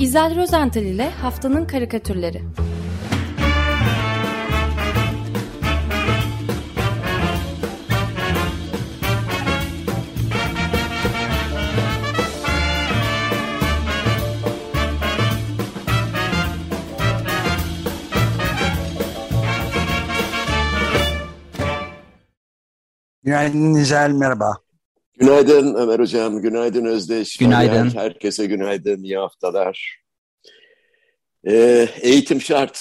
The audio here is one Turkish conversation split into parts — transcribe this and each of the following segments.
İzel Rozental ile Haftanın Karikatürleri Günaydın Nizel, merhaba. Günaydın Ömer Hocam, günaydın Özdeş. Günaydın. Herkese günaydın, iyi haftalar. Ee, eğitim şart.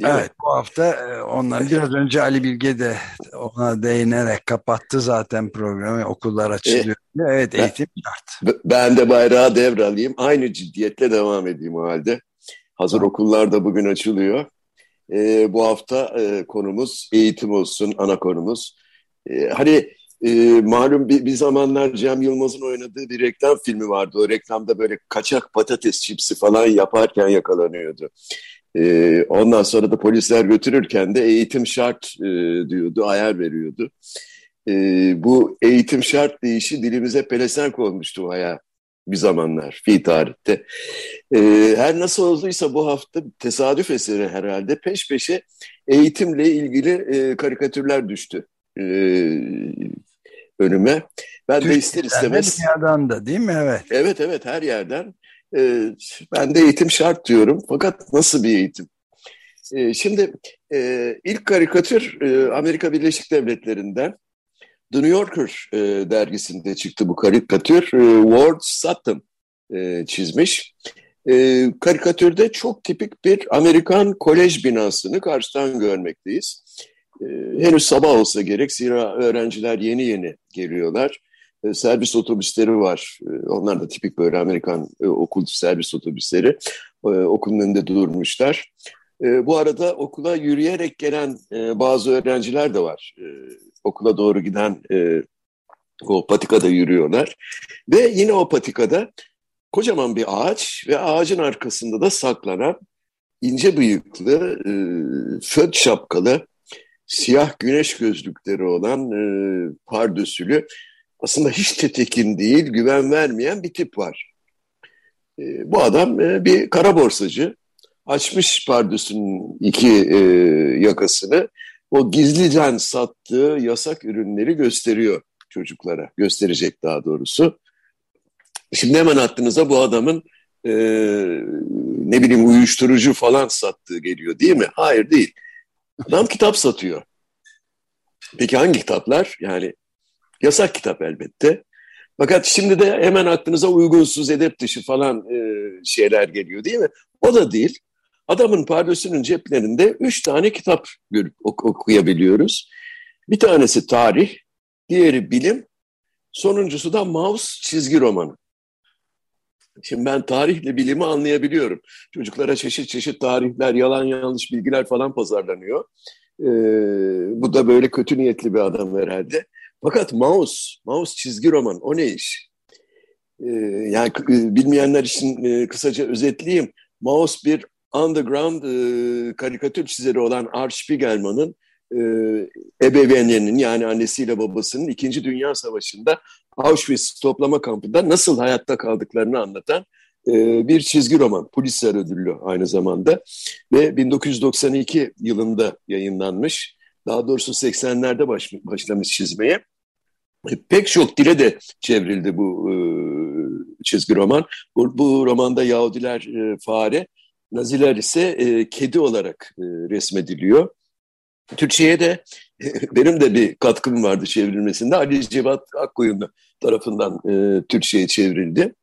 Değil evet, mi? bu hafta e, onlar biraz önce Ali Bilge de ona değinerek kapattı zaten programı. Okullar açılıyor. Ee, evet, eğitim ben, şart. Ben de bayrağı devralayayım. Aynı ciddiyetle devam edeyim o halde. Hazır tamam. okullar da bugün açılıyor. Ee, bu hafta e, konumuz eğitim olsun, ana konumuz. Ee, hani e, malum bir, bir zamanlar Cem Yılmaz'ın oynadığı bir reklam filmi vardı. O reklamda böyle kaçak patates çipsi falan yaparken yakalanıyordu. E, ondan sonra da polisler götürürken de eğitim şart e, diyordu, ayar veriyordu. E, bu eğitim şart deyişi dilimize pelesenk olmuştu bayağı bir zamanlar fi tarihte. E, her nasıl olduysa bu hafta tesadüf eseri herhalde peş peşe eğitimle ilgili e, karikatürler düştü. E, önüme. Ben Türkiye'den de ister istemez... Dünyadan da değil mi? Evet. Evet evet her yerden. Ee, ben de eğitim şart diyorum. Fakat nasıl bir eğitim? Ee, şimdi e, ilk karikatür e, Amerika Birleşik Devletleri'nden The New Yorker e, dergisinde çıktı bu karikatür. E, Ward Sutton e, çizmiş. E, karikatürde çok tipik bir Amerikan kolej binasını karşıdan görmekteyiz. E, henüz sabah olsa gerek zira öğrenciler yeni yeni geliyorlar. E, servis otobüsleri var. E, onlar da tipik böyle Amerikan e, okul servis otobüsleri. E, okulun önünde durmuşlar. Bu arada okula yürüyerek gelen e, bazı öğrenciler de var. Okula doğru giden e, o patikada yürüyorlar. Ve yine o patikada kocaman bir ağaç ve ağacın arkasında da saklanan ince bıyıklı, e, föt şapkalı, siyah güneş gözlükleri olan e, pardösülü aslında hiç tetekin değil, güven vermeyen bir tip var. E, bu adam e, bir kara borsacı. Açmış pardösünün iki e, yakasını. O gizliden sattığı yasak ürünleri gösteriyor çocuklara. Gösterecek daha doğrusu. Şimdi hemen aklınıza bu adamın e, ne bileyim uyuşturucu falan sattığı geliyor değil mi? Hayır değil. Adam kitap satıyor. Peki hangi kitaplar? Yani yasak kitap elbette. Fakat şimdi de hemen aklınıza uygunsuz, edep dışı falan e, şeyler geliyor değil mi? O da değil. Adamın pardösünün ceplerinde üç tane kitap görüp ok okuyabiliyoruz. Bir tanesi tarih, diğeri bilim, sonuncusu da mouse çizgi romanı. Şimdi ben tarihle bilimi anlayabiliyorum. Çocuklara çeşit çeşit tarihler, yalan yanlış bilgiler falan pazarlanıyor. Ee, bu da böyle kötü niyetli bir adam herhalde. Fakat Mouse, Mouse çizgi roman o ne iş? Ee, yani bilmeyenler için e, kısaca özetleyeyim. Mouse bir underground e, karikatür çizeri olan Art Spiegelman'ın e, ebeveynlerinin yani annesiyle babasının İkinci Dünya Savaşı'nda Auschwitz toplama kampında nasıl hayatta kaldıklarını anlatan e, bir çizgi roman. Pulitzer ödüllü aynı zamanda ve 1992 yılında yayınlanmış. Daha doğrusu 80'lerde baş, başlamış çizmeye. E, pek çok dile de çevrildi bu e, çizgi roman. Bu, bu romanda Yahudiler e, fare, Naziler ise e, kedi olarak e, resmediliyor. Türkçe'ye de benim de bir katkım vardı çevrilmesinde. Ali Cevat Akkoyunlu tarafından e, Türkçe'ye çevrildi.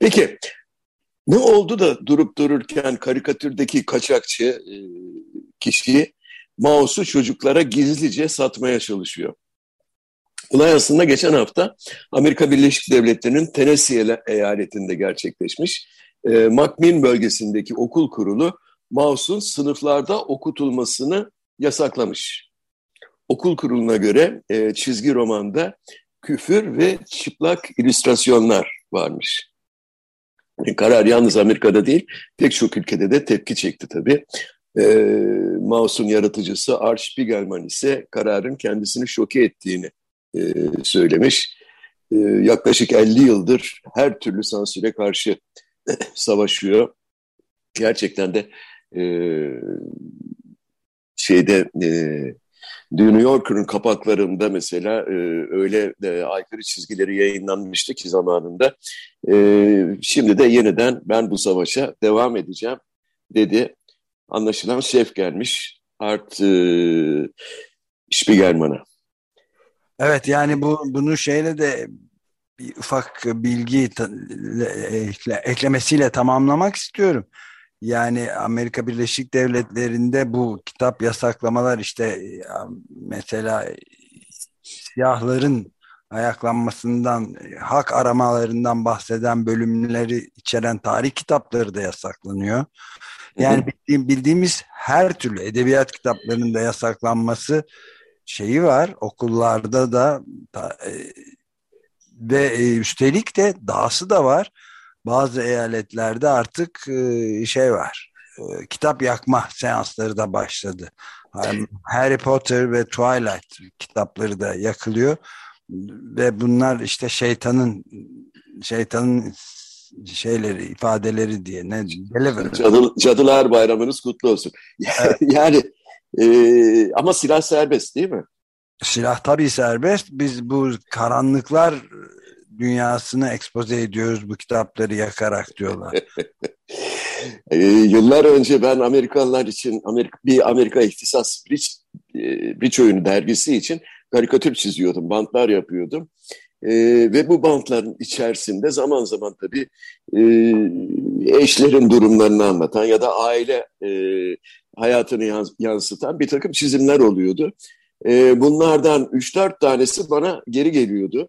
Peki ne oldu da durup dururken karikatürdeki kaçakçı e, kişi mouse'u çocuklara gizlice satmaya çalışıyor? Olay aslında geçen hafta Amerika Birleşik Devletleri'nin Tennessee eyaletinde gerçekleşmiş. E, McMinn bölgesindeki okul kurulu mouse'un sınıflarda okutulmasını yasaklamış. Okul kuruluna göre e, çizgi romanda küfür ve çıplak illüstrasyonlar varmış. E, karar yalnız Amerika'da değil, pek çok ülkede de tepki çekti tabii. E, Mouse'un yaratıcısı Art Spiegelman ise kararın kendisini şoke ettiğini e, söylemiş. E, yaklaşık 50 yıldır her türlü sansüre karşı savaşıyor. Gerçekten de e, şeyde e, New Yorker'ın kapaklarında mesela e, öyle e, aykırı çizgileri yayınlanmıştı ki zamanında. E, şimdi de yeniden ben bu savaşa devam edeceğim dedi. Anlaşılan şef gelmiş Art e, Spiegelman'a. Evet yani bu bunu şeyle de bir ufak bilgi ekle, eklemesiyle tamamlamak istiyorum. Yani Amerika Birleşik Devletleri'nde bu kitap yasaklamalar işte mesela siyahların ayaklanmasından, hak aramalarından bahseden bölümleri içeren tarih kitapları da yasaklanıyor. Yani bildiğim, bildiğimiz her türlü edebiyat kitaplarının da yasaklanması şeyi var. Okullarda da e, ve e, üstelik de dahası da var. Bazı eyaletlerde artık e, şey var. E, kitap yakma seansları da başladı. Harry Potter ve Twilight kitapları da yakılıyor ve bunlar işte şeytanın şeytanın şeyleri ifadeleri diye ne Cadı, Cadılar Bayramınız kutlu olsun. Evet. yani e, ama silah serbest değil mi? Silah tabii serbest. Biz bu karanlıklar dünyasını expose ediyoruz bu kitapları yakarak diyorlar. e, yıllar önce ben Amerikalılar için Amerika, bir Amerika İhtisas Bridge, Bridge oyunu dergisi için karikatür çiziyordum, bantlar yapıyordum. E, ve bu bantların içerisinde zaman zaman tabii e, eşlerin durumlarını anlatan ya da aile e, hayatını yansıtan bir takım çizimler oluyordu. E, bunlardan 3-4 tanesi bana geri geliyordu.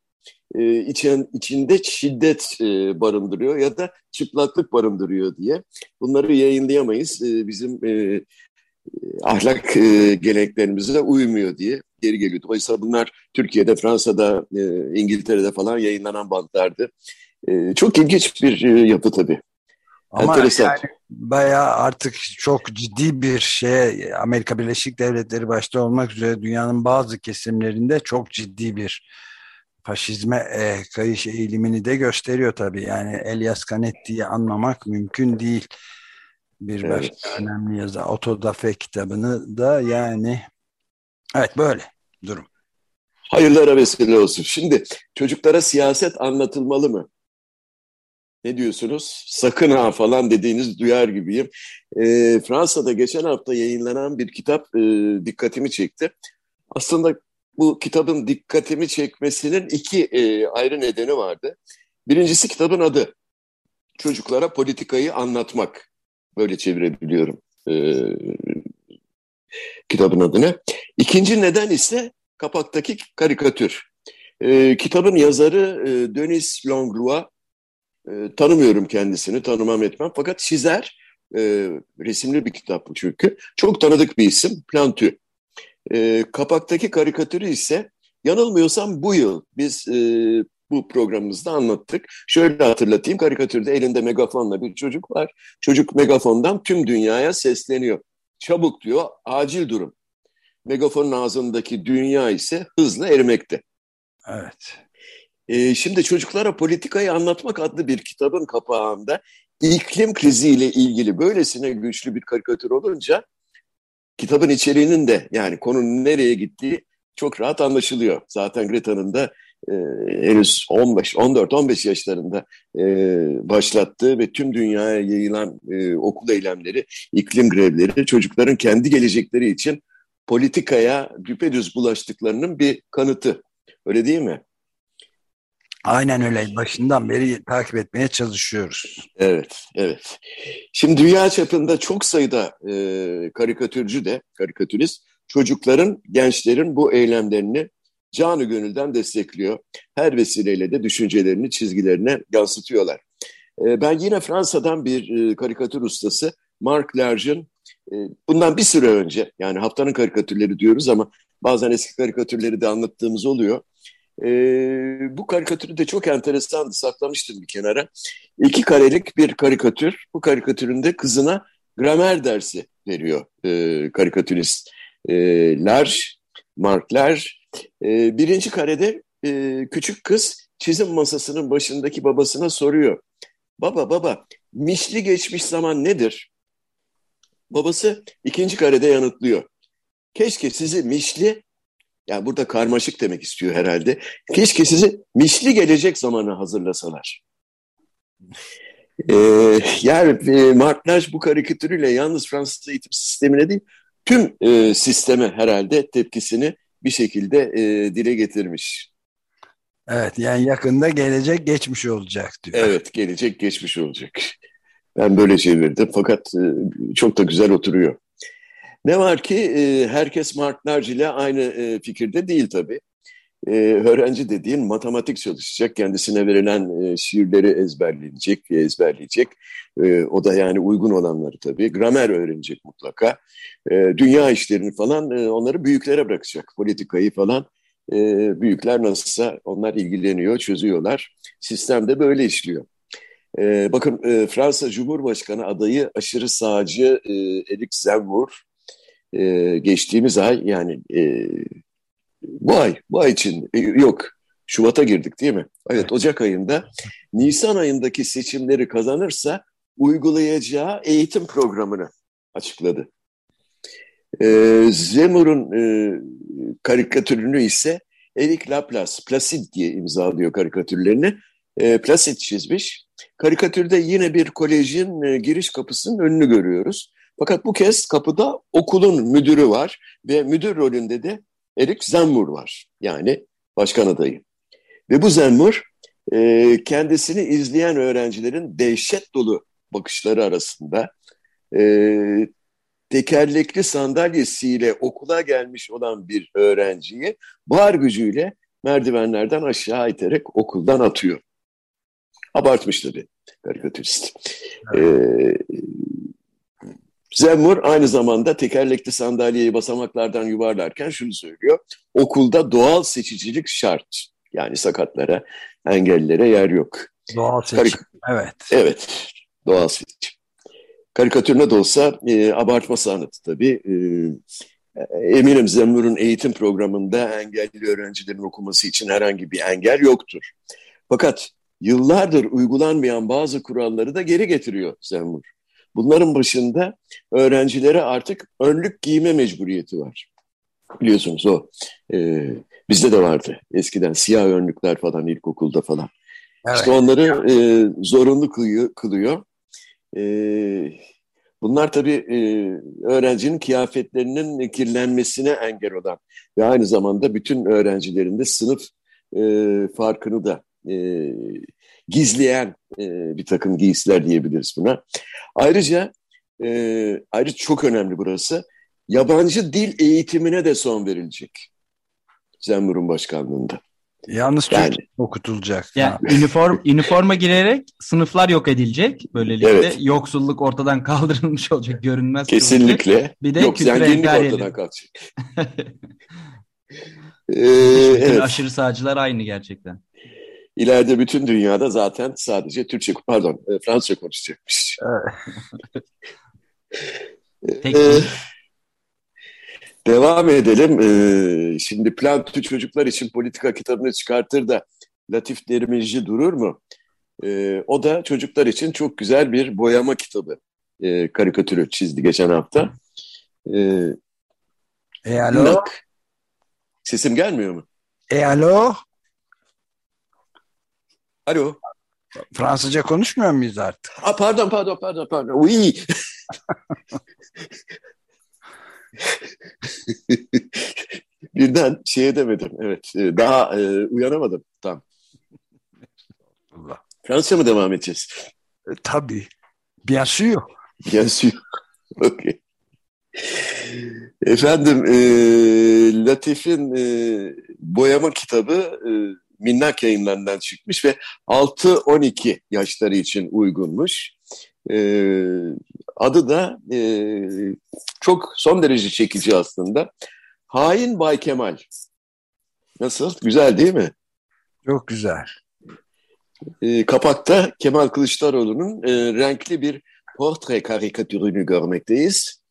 E, için, içinde şiddet e, barındırıyor ya da çıplaklık barındırıyor diye. Bunları yayınlayamayız. E, bizim e, ahlak e, geleneklerimize uymuyor diye geri geliyordu. Oysa bunlar Türkiye'de, Fransa'da, e, İngiltere'de falan yayınlanan bantlardı. E, çok ilginç bir e, yapı tabii. Ama Enteresan. yani bayağı artık çok ciddi bir şey Amerika Birleşik Devletleri başta olmak üzere dünyanın bazı kesimlerinde çok ciddi bir faşizme e, kayış eğilimini de gösteriyor tabii. Yani Elias Canetti'yi anlamak mümkün değil. Bir evet. başka önemli yazı Autodafe kitabını da yani evet böyle durum. Hayırlara vesile olsun. Şimdi çocuklara siyaset anlatılmalı mı? ne diyorsunuz? Sakın ha falan dediğiniz duyar gibiyim. E, Fransa'da geçen hafta yayınlanan bir kitap e, dikkatimi çekti. Aslında bu kitabın dikkatimi çekmesinin iki e, ayrı nedeni vardı. Birincisi kitabın adı. Çocuklara politikayı anlatmak. Böyle çevirebiliyorum e, kitabın adını. İkinci neden ise kapaktaki karikatür. E, kitabın yazarı e, Denis Langlois e, tanımıyorum kendisini, tanımam etmem. Fakat çizer, e, resimli bir kitap bu çünkü. Çok tanıdık bir isim, Plantü. E, kapaktaki karikatürü ise yanılmıyorsam bu yıl biz e, bu programımızda anlattık. Şöyle hatırlatayım, karikatürde elinde megafonla bir çocuk var. Çocuk megafondan tüm dünyaya sesleniyor. Çabuk diyor, acil durum. Megafonun ağzındaki dünya ise hızla erimekte. Evet. E, şimdi çocuklara politikayı anlatmak adlı bir kitabın kapağında iklim kriziyle ilgili böylesine güçlü bir karikatür olunca kitabın içeriğinin de yani konunun nereye gittiği çok rahat anlaşılıyor. Zaten Greta'nın da e, henüz 15, 14-15 yaşlarında e, başlattığı ve tüm dünyaya yayılan e, okul eylemleri, iklim grevleri çocukların kendi gelecekleri için politikaya düpedüz bulaştıklarının bir kanıtı. Öyle değil mi? Aynen öyle. Başından beri takip etmeye çalışıyoruz. Evet, evet. Şimdi dünya çapında çok sayıda e, karikatürcü de, karikatürist, çocukların, gençlerin bu eylemlerini canı gönülden destekliyor. Her vesileyle de düşüncelerini çizgilerine yansıtıyorlar. E, ben yine Fransa'dan bir e, karikatür ustası Mark Large'ın e, bundan bir süre önce, yani haftanın karikatürleri diyoruz ama bazen eski karikatürleri de anlattığımız oluyor e, bu karikatürü de çok enteresandı. Saklamıştım bir kenara. İki karelik bir karikatür. Bu karikatüründe kızına gramer dersi veriyor e, karikatürist. E, Large, Mark Large. E, birinci karede e, küçük kız çizim masasının başındaki babasına soruyor. baba baba misli geçmiş zaman nedir? Babası ikinci karede yanıtlıyor. Keşke sizi misli, yani burada karmaşık demek istiyor herhalde. Keşke sizi misli gelecek zamana hazırlasalar. Ee, yani e, Martlaj bu karikatürüyle yalnız Fransız eğitim sistemine değil, tüm e, sisteme herhalde tepkisini bir şekilde e, dile getirmiş. Evet yani yakında gelecek geçmiş olacak diyor. Evet gelecek geçmiş olacak. Ben böyle çevirdim fakat e, çok da güzel oturuyor. Ne var ki e, herkes Martlarc ile aynı e, fikirde değil tabii. E, öğrenci dediğin matematik çalışacak, kendisine verilen şiirleri ezberleyecek, ezberleyecek. O da yani uygun olanları tabii. Gramer öğrenecek mutlaka. Dünya işlerini falan onları büyüklere bırakacak. Politikayı falan büyükler nasılsa onlar ilgileniyor, çözüyorlar. Sistem de böyle işliyor. Bakın Fransa Cumhurbaşkanı adayı aşırı sağcı Eric Zemmour e, geçtiğimiz ay yani e, bu ay, bu ay için e, yok Şubat'a girdik değil mi? Evet Ocak ayında Nisan ayındaki seçimleri kazanırsa uygulayacağı eğitim programını açıkladı. E, Zemmour'un e, karikatürünü ise Eric Laplace, Placid diye imzalıyor karikatürlerini. E, Placid çizmiş. Karikatürde yine bir kolejin e, giriş kapısının önünü görüyoruz. Fakat bu kez kapıda okulun müdürü var ve müdür rolünde de Erik Zemmour var. Yani başkan adayı. Ve bu Zemmour e, kendisini izleyen öğrencilerin dehşet dolu bakışları arasında e, tekerlekli sandalyesiyle okula gelmiş olan bir öğrenciyi var gücüyle merdivenlerden aşağı iterek okuldan atıyor. Abartmış tabii karikatürist. Evet. Ee, Zemmour aynı zamanda tekerlekli sandalyeyi basamaklardan yuvarlarken şunu söylüyor. Okulda doğal seçicilik şart. Yani sakatlara, engellilere yer yok. Doğal seçim, Karik evet. Evet, doğal seçim. Karikatür ne de olsa e, abartma sanatı tabii. E, eminim Zemmour'un eğitim programında engelli öğrencilerin okuması için herhangi bir engel yoktur. Fakat yıllardır uygulanmayan bazı kuralları da geri getiriyor Zemmour. Bunların başında öğrencilere artık önlük giyme mecburiyeti var. Biliyorsunuz o e, bizde de vardı eskiden siyah önlükler falan ilkokulda falan. Evet. İşte onları e, zorunlu kılıyor. kılıyor. E, bunlar tabii e, öğrencinin kıyafetlerinin kirlenmesine engel olan ve aynı zamanda bütün öğrencilerin de sınıf e, farkını da e, gizleyen e, bir takım giysiler diyebiliriz buna. Ayrıca e, ayrıca çok önemli burası yabancı dil eğitimine de son verilecek Zemmour'un başkanlığında. Yalnız yani, okutulacak. Yani üniform üniforma girerek sınıflar yok edilecek. Böylelikle evet. yoksulluk ortadan kaldırılmış olacak, görünmez. Kesinlikle. Kılacak. Bir de yok, zenginlik ortadan kalkacak. ee, evet. Aşırı sağcılar aynı gerçekten. İleride bütün dünyada zaten sadece Türkçe, pardon e, Fransızca konuşacakmış. Peki. Ee, devam edelim. Ee, şimdi Plantü çocuklar için politika kitabını çıkartır da Latif Demirci durur mu? Ee, o da çocuklar için çok güzel bir boyama kitabı. Ee, karikatürü çizdi geçen hafta. Ee, e alo? Sesim gelmiyor mu? E alo? Alo. Fransızca konuşmuyor muyuz artık? Ha, pardon, pardon, pardon, pardon. Oui. Birden şey demedim. Evet. E, daha e, uyanamadım. Tamam. Allah. Fransızca mı devam edeceğiz? E, tabii. Bien sûr. Bien sûr. okay. Efendim, e, Latif'in e, boyama kitabı e, minnak yayınlarından çıkmış ve 6-12 yaşları için uygunmuş. Ee, adı da e, çok son derece çekici aslında. Hain Bay Kemal. Nasıl? Güzel değil mi? Çok güzel. E, kapakta Kemal Kılıçdaroğlu'nun e, renkli bir portre karikatürünü görmekteyiz.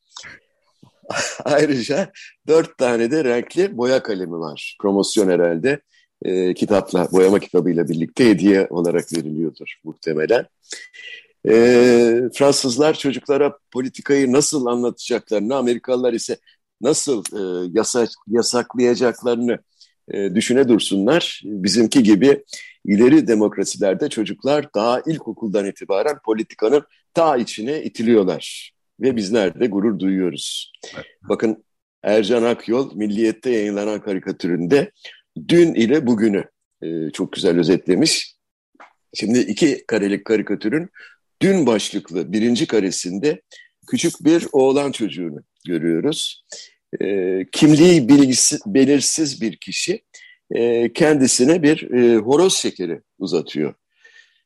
Ayrıca dört tane de renkli boya kalemi var. Promosyon herhalde e, kitapla, boyama kitabıyla birlikte hediye olarak veriliyordur muhtemelen. E, Fransızlar çocuklara politikayı nasıl anlatacaklarını, Amerikalılar ise nasıl e, yasak, yasaklayacaklarını e, düşüne dursunlar. Bizimki gibi ileri demokrasilerde çocuklar daha ilkokuldan itibaren politikanın ta içine itiliyorlar. Ve bizler de gurur duyuyoruz. Bakın Ercan Akyol Milliyet'te yayınlanan karikatüründe dün ile bugünü e, çok güzel özetlemiş. Şimdi iki karelik karikatürün dün başlıklı birinci karesinde küçük bir oğlan çocuğunu görüyoruz. E, kimliği bilgisi, belirsiz bir kişi e, kendisine bir e, horoz şekeri uzatıyor.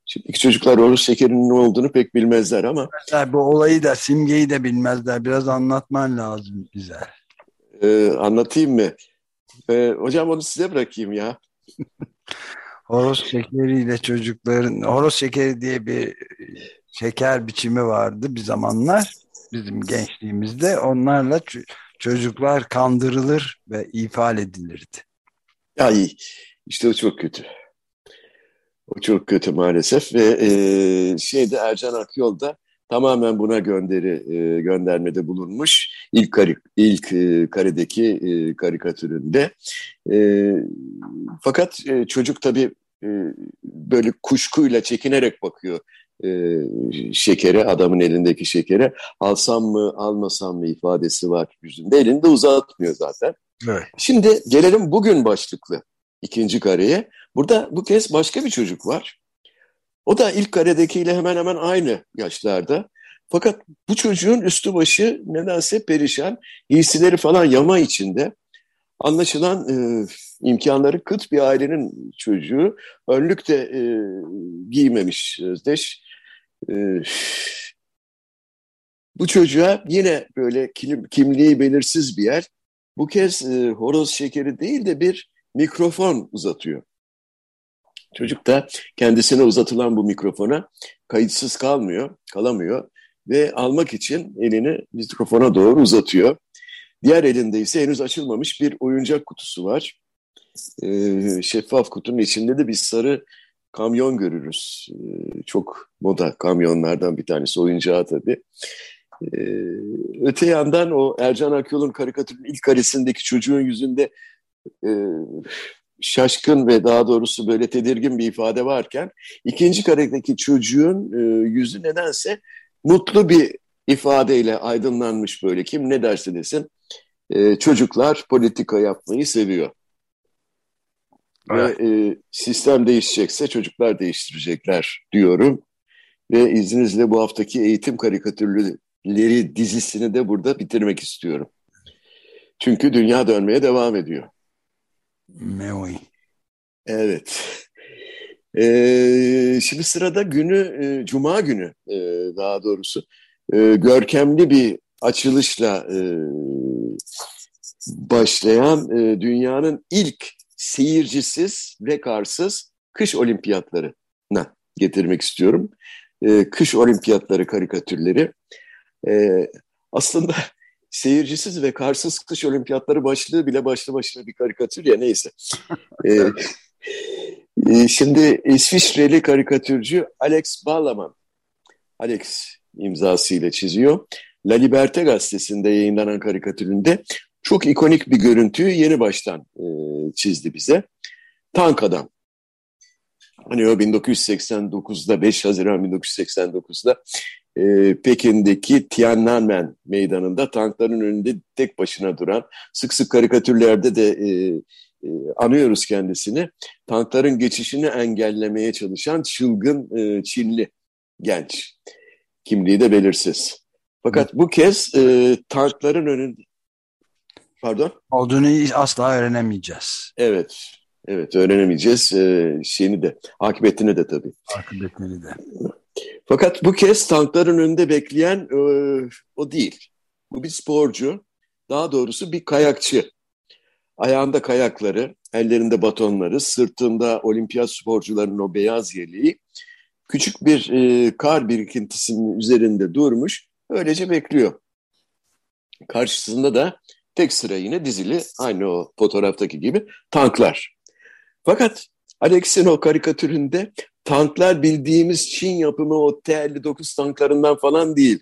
Şimdi çocuklar horoz şekerinin ne olduğunu pek bilmezler ama. Mesela bu olayı da simgeyi de bilmezler. Biraz anlatman lazım bize. E, anlatayım mı? E, hocam onu size bırakayım ya. horoz şekeriyle çocukların, horoz şekeri diye bir şeker biçimi vardı bir zamanlar bizim gençliğimizde. Onlarla çocuklar kandırılır ve ifade edilirdi. Ya iyi. İşte o çok kötü. O çok kötü maalesef ve e, şeyde Ercan Akyol da tamamen buna gönderi e, göndermede bulunmuş ilk kari, ilk e, karedeki e, karikatüründe. E, fakat e, çocuk tabii e, böyle kuşkuyla çekinerek bakıyor e, şekere, adamın elindeki şekere. Alsam mı, almasam mı ifadesi var yüzünde. Elini de uzatmıyor zaten. Evet. Şimdi gelelim bugün başlıklı ikinci kareye. Burada bu kez başka bir çocuk var. O da ilk karedekiyle hemen hemen aynı yaşlarda. Fakat bu çocuğun üstü başı nedense perişan, giysileri falan yama içinde. Anlaşılan e, imkanları kıt bir ailenin çocuğu. Önlük de e, giymemiş Özdeş. E, bu çocuğa yine böyle kim, kimliği belirsiz bir yer. Bu kez e, horoz şekeri değil de bir mikrofon uzatıyor. Çocuk da kendisine uzatılan bu mikrofona kayıtsız kalmıyor, kalamıyor ve almak için elini mikrofona doğru uzatıyor. Diğer elinde ise henüz açılmamış bir oyuncak kutusu var. Ee, şeffaf kutunun içinde de bir sarı kamyon görürüz. Ee, çok moda kamyonlardan bir tanesi oyuncağı tabii. Ee, öte yandan o Ercan Akyol'un karikatürün ilk karesindeki çocuğun yüzünde e, şaşkın ve daha doğrusu böyle tedirgin bir ifade varken ikinci karedeki çocuğun e, yüzü nedense mutlu bir ifadeyle aydınlanmış böyle kim ne derse desin e, çocuklar politika yapmayı seviyor. Evet. Ve e, sistem değişecekse çocuklar değiştirecekler diyorum. Ve izninizle bu haftaki eğitim karikatürleri dizisini de burada bitirmek istiyorum. Çünkü dünya dönmeye devam ediyor. Meoy. Evet. Ee, şimdi sırada günü, e, Cuma günü e, daha doğrusu e, görkemli bir açılışla e, başlayan e, dünyanın ilk seyircisiz ve karsız kış olimpiyatlarına getirmek istiyorum. E, kış olimpiyatları karikatürleri. E, aslında seyircisiz ve karsız kış olimpiyatları başlığı bile başlı başına bir karikatür ya neyse. e, e, şimdi İsviçreli karikatürcü Alex Balaman, Alex imzasıyla çiziyor. La Liberté gazetesinde yayınlanan karikatüründe çok ikonik bir görüntüyü yeni baştan e, çizdi bize. Tank adam. Hani o 1989'da 5 Haziran 1989'da e, Pekin'deki Tiananmen meydanında tankların önünde tek başına duran sık sık karikatürlerde de e, e, anıyoruz kendisini. Tankların geçişini engellemeye çalışan çılgın e, Çinli genç. Kimliği de belirsiz. Fakat bu kez e, tankların önünde Pardon? Olduğunu asla öğrenemeyeceğiz. Evet. Evet öğrenemeyeceğiz. Ee, şeyini de, akıbetini de tabii. Akıbetini de. Fakat bu kez tankların önünde bekleyen e, o değil. Bu bir sporcu. Daha doğrusu bir kayakçı. Ayağında kayakları, ellerinde batonları, sırtında olimpiyat sporcularının o beyaz yeleği. Küçük bir e, kar birikintisinin üzerinde durmuş. Öylece bekliyor. Karşısında da tek sıra yine dizili aynı o fotoğraftaki gibi tanklar. Fakat Alex'in o karikatüründe tanklar bildiğimiz Çin yapımı o T-59 tanklarından falan değil.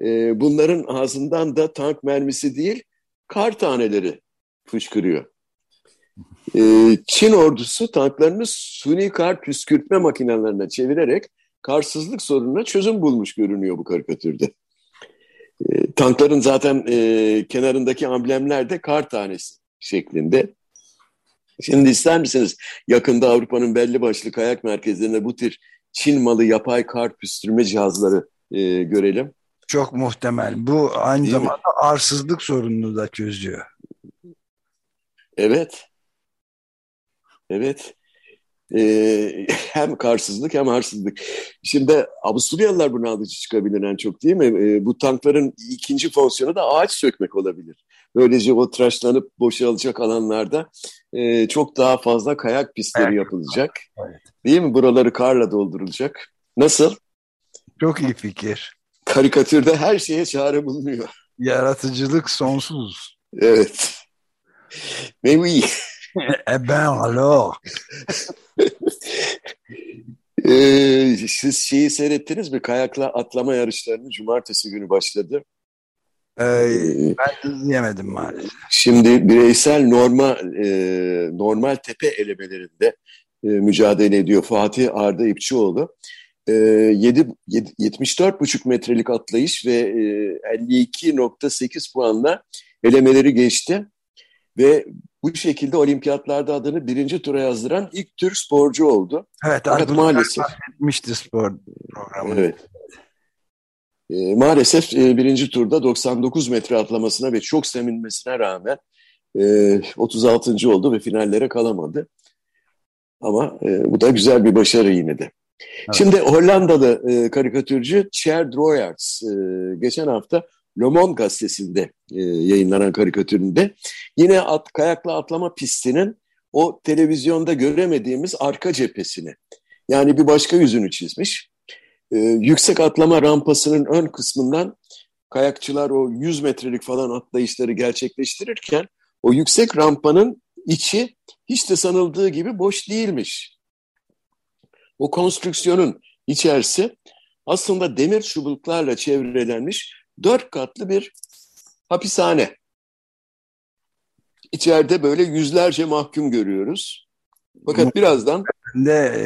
E, bunların ağzından da tank mermisi değil, kar taneleri fışkırıyor. E, Çin ordusu tanklarını suni kar püskürtme makinelerine çevirerek karsızlık sorununa çözüm bulmuş görünüyor bu karikatürde. E, tankların zaten e, kenarındaki amblemler de kar tanesi şeklinde. Şimdi ister misiniz yakında Avrupa'nın belli başlı kayak merkezlerinde bu tür Çin malı yapay kar püstürme cihazları e, görelim? Çok muhtemel. Bu aynı Değil zamanda mi? arsızlık sorununu da çözüyor. Evet. Evet. Ee, hem karsızlık hem arsızlık. Şimdi Avusturyalılar bunu alıcı çıkabilir en çok değil mi? Ee, bu tankların ikinci fonksiyonu da ağaç sökmek olabilir. Böylece o tıraşlanıp boşalacak alanlarda e, çok daha fazla kayak pistleri evet. yapılacak. Evet. Değil mi? Buraları karla doldurulacak. Nasıl? Çok iyi fikir. Karikatürde her şeye çare bulunuyor. Yaratıcılık sonsuz. Evet. Mais oui. eh ben alors. ee, siz şeyi seyrettiniz mi? Kayakla atlama yarışlarını cumartesi günü başladı. Ee, ben izleyemedim maalesef. Şimdi bireysel normal e, normal tepe elemelerinde e, mücadele ediyor Fatih Arda İpçioğlu. E, 7, 7, 74,5 metrelik atlayış ve e, 52,8 puanla elemeleri geçti. Ve bu şekilde olimpiyatlarda adını birinci tura yazdıran ilk Türk sporcu oldu. Evet, Fakat maalesef. Etmişti spor programı. Evet. E, maalesef e, birinci turda 99 metre atlamasına ve çok sevinmesine rağmen e, 36. oldu ve finallere kalamadı. Ama e, bu da güzel bir başarı yine de. Evet. Şimdi Hollandalı e, karikatürcü Cher Droyards e, geçen hafta Le Monde gazetesinde e, yayınlanan karikatüründe yine at, kayakla atlama pistinin o televizyonda göremediğimiz arka cephesini yani bir başka yüzünü çizmiş. E, yüksek atlama rampasının ön kısmından kayakçılar o 100 metrelik falan atlayışları gerçekleştirirken o yüksek rampanın içi hiç de sanıldığı gibi boş değilmiş. O konstrüksiyonun içerisi aslında demir çubuklarla çevrelenmiş dört katlı bir hapishane. İçeride böyle yüzlerce mahkum görüyoruz. Fakat birazdan... De e,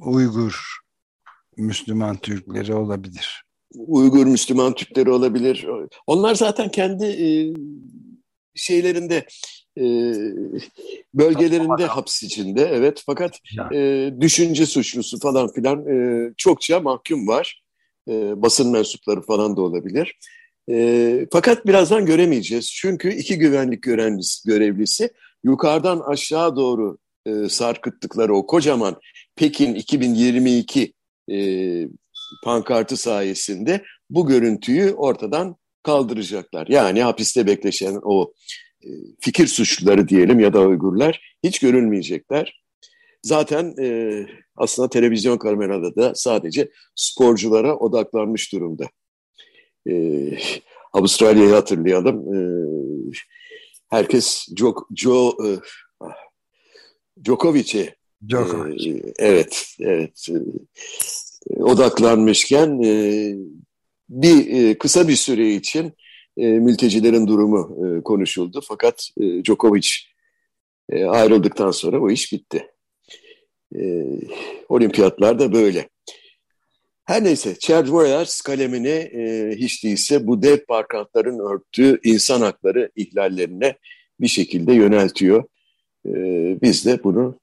Uygur Müslüman Türkleri olabilir. Uygur Müslüman Türkleri olabilir. Onlar zaten kendi e, şeylerinde e, bölgelerinde hapis içinde evet fakat e, düşünce suçlusu falan filan e, çokça mahkum var e, basın mensupları falan da olabilir. E, fakat birazdan göremeyeceğiz. Çünkü iki güvenlik görevlisi, görevlisi yukarıdan aşağı doğru e, sarkıttıkları o kocaman Pekin 2022 e, pankartı sayesinde bu görüntüyü ortadan kaldıracaklar. Yani hapiste bekleşen o e, fikir suçluları diyelim ya da Uygurlar hiç görülmeyecekler. Zaten e, aslında televizyon kamerada da sadece sporculara odaklanmış durumda. E, Avustralya'yı hatırlayalım. E, herkes Jok, Jo, e, Djokovic'e Djokovic. e, evet, evet e, odaklanmışken e, bir e, kısa bir süre için e, mültecilerin durumu e, konuşuldu. Fakat e, Djokovic e, ayrıldıktan sonra o iş bitti. E, olimpiyatlar da böyle. Her neyse, Charles Warriors kalemini e, hiç değilse bu dev parkantların örttüğü insan hakları ihlallerine bir şekilde yöneltiyor. E, biz de bunu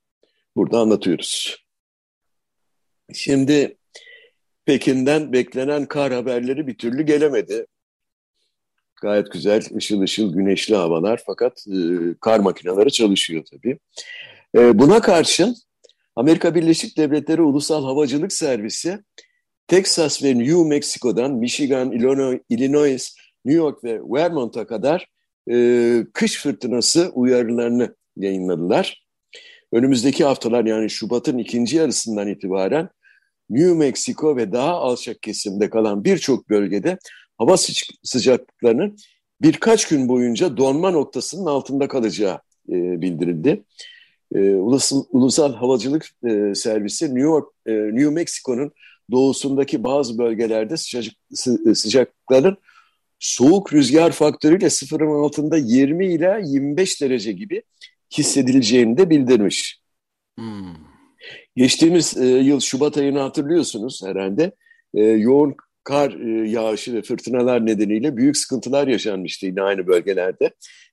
burada anlatıyoruz. Şimdi Pekin'den beklenen kar haberleri bir türlü gelemedi. Gayet güzel, ışıl ışıl güneşli havalar fakat e, kar makineleri çalışıyor tabii. E, buna karşın Amerika Birleşik Devletleri Ulusal Havacılık Servisi Texas ve New Mexico'dan Michigan, Illinois, New York ve Vermont'a kadar e, kış fırtınası uyarılarını yayınladılar. Önümüzdeki haftalar yani Şubat'ın ikinci yarısından itibaren New Mexico ve daha alçak kesimde kalan birçok bölgede hava E, Ulusal, Ulusal Havacılık e, Servisi New York, e, New Mexico'nun doğusundaki bazı bölgelerde sıcak, sıcakların soğuk rüzgar faktörüyle sıfırın altında 20 ila 25 derece gibi hissedileceğini de bildirmiş. Hmm. Geçtiğimiz e, yıl Şubat ayını hatırlıyorsunuz herhalde. E, yoğun kar e, yağışı ve fırtınalar nedeniyle büyük sıkıntılar yaşanmıştı yine aynı bölgelerde.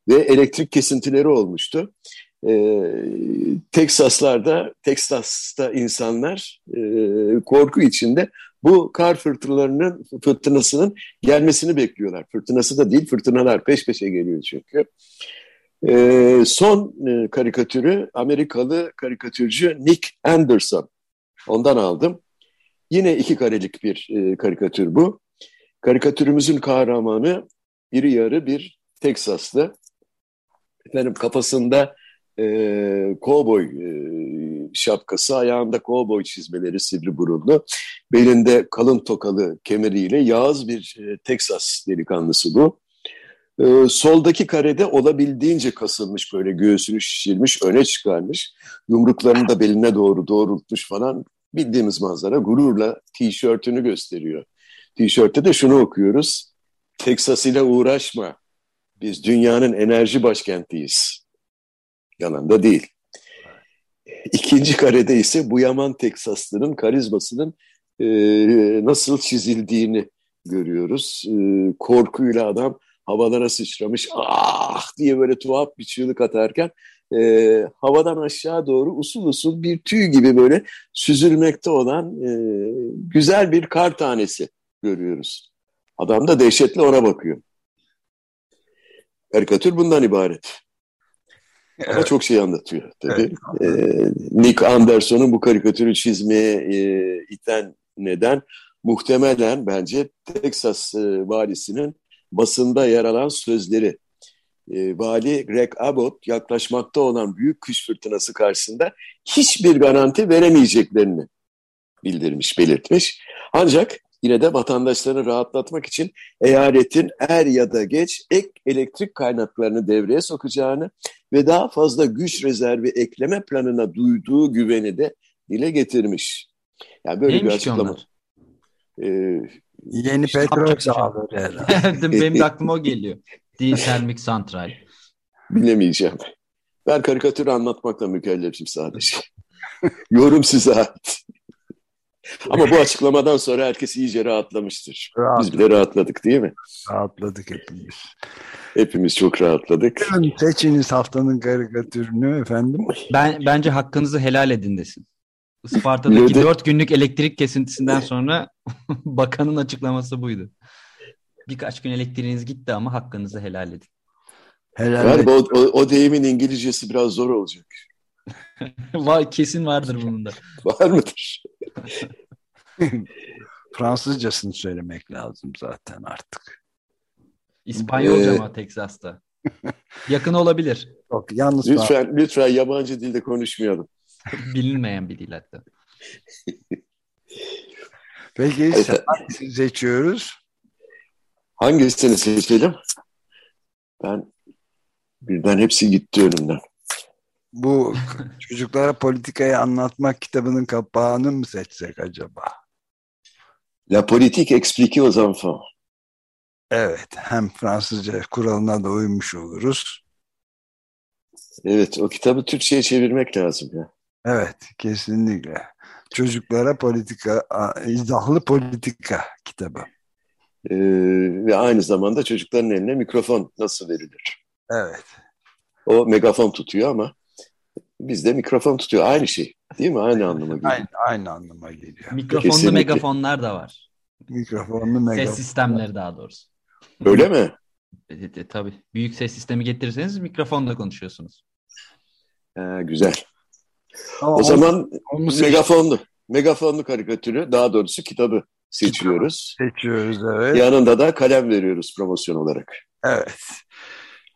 Ve elektrik kesintileri olmuştu. E, Teksaslarda, Teksas'ta insanlar e, korku içinde bu kar fırtınalarının fırtınasının gelmesini bekliyorlar. Fırtınası da değil, fırtınalar peş peşe geliyor çünkü. E, son e, karikatürü Amerikalı karikatürcü Nick Anderson. Ondan aldım. Yine iki karelik bir e, karikatür bu. Karikatürümüzün kahramanı iri yarı bir Teksaslı. Efendim kafasında e, kovboy e, şapkası, ayağında kovboy çizmeleri sivri burunlu, belinde kalın tokalı kemeriyle yağız bir e, Teksas delikanlısı bu. E, soldaki karede olabildiğince kasılmış böyle göğsünü şişirmiş, öne çıkarmış. Yumruklarını da beline doğru doğrultmuş falan. Bildiğimiz manzara gururla tişörtünü gösteriyor. Tişörtte de şunu okuyoruz. Teksas ile uğraşma. Biz dünyanın enerji başkentiyiz. Yalan da değil. İkinci karede ise bu Yaman Teksaslı'nın karizmasının e, nasıl çizildiğini görüyoruz. E, korkuyla adam havalara sıçramış ah diye böyle tuhaf bir çığlık atarken e, havadan aşağı doğru usul usul bir tüy gibi böyle süzülmekte olan e, güzel bir kar tanesi görüyoruz. Adam da dehşetle ona bakıyor. Karikatür bundan ibaret. Evet. Ama çok şey anlatıyor tabii. Evet. Ee, Nick Anderson'un bu karikatürü çizmeye e, iten neden muhtemelen bence Texas e, valisinin basında yer alan sözleri. E, vali Greg Abbott yaklaşmakta olan büyük kış fırtınası karşısında hiçbir garanti veremeyeceklerini bildirmiş, belirtmiş. Ancak yine de vatandaşlarını rahatlatmak için eyaletin er ya da geç ek elektrik kaynaklarını devreye sokacağını ve daha fazla güç rezervi ekleme planına duyduğu güveni de dile getirmiş. Yani böyle Neymiş bir açıklama. Ee, Yeni işte petrol sahaları herhalde. Benim de aklıma o geliyor. Değil termik santral. Bilemeyeceğim. Ben karikatürü anlatmakla mükellefim sadece. Yorum size ait. Ama bu açıklamadan sonra herkes iyice rahatlamıştır. Rahat. Biz bile rahatladık değil mi? Rahatladık hepimiz. Hepimiz çok rahatladık. Seçiniz haftanın karikatürünü efendim. Ben Bence hakkınızı helal edin desin. Isparta'daki dört günlük elektrik kesintisinden sonra bakanın açıklaması buydu. Birkaç gün elektriğiniz gitti ama hakkınızı helal edin. Helal Galiba o, o, o deyimin İngilizcesi biraz zor olacak. Var, kesin vardır bunun da. Var mıdır? Fransızcasını söylemek lazım zaten artık. İspanyolca ee... mı Teksas'ta? Yakın olabilir. Çok yalnız lütfen, lütfen yabancı dilde konuşmayalım. Bilinmeyen bir dil hatta. Peki hangisini seçiyoruz? Hangisini seçelim? Ben birden hepsi gitti önümden bu çocuklara politikayı anlatmak kitabının kapağını mı seçsek acaba? La politique expliquée aux enfants. Evet, hem Fransızca kuralına da uymuş oluruz. Evet, o kitabı Türkçe'ye çevirmek lazım ya. Evet, kesinlikle. Çocuklara politika, izahlı politika kitabı. Ee, ve aynı zamanda çocukların eline mikrofon nasıl verilir? Evet. O megafon tutuyor ama Bizde mikrofon tutuyor. Aynı şey. Değil mi? Aynı anlama geliyor. Aynı, aynı anlama geliyor. Mikrofonlu Kesinlikle. megafonlar da var. Mikrofonlu megafon. Ses sistemleri daha doğrusu. Öyle mi? Evet, e, tabii. Büyük ses sistemi getirirseniz mikrofonla konuşuyorsunuz. Ha, güzel. Ama o zaman onu megafonlu. Megafonlu karikatürü daha doğrusu kitabı seçiyoruz. Seçiyoruz evet. Yanında da kalem veriyoruz promosyon olarak. Evet.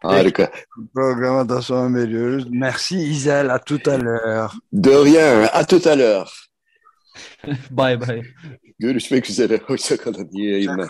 Harika. Programa da son veriyoruz. Merci Isel, à tout à l'heure. De rien, à tout à l'heure. bye bye. Görüşmek üzere, hoşçakalın, iyi yayınlar.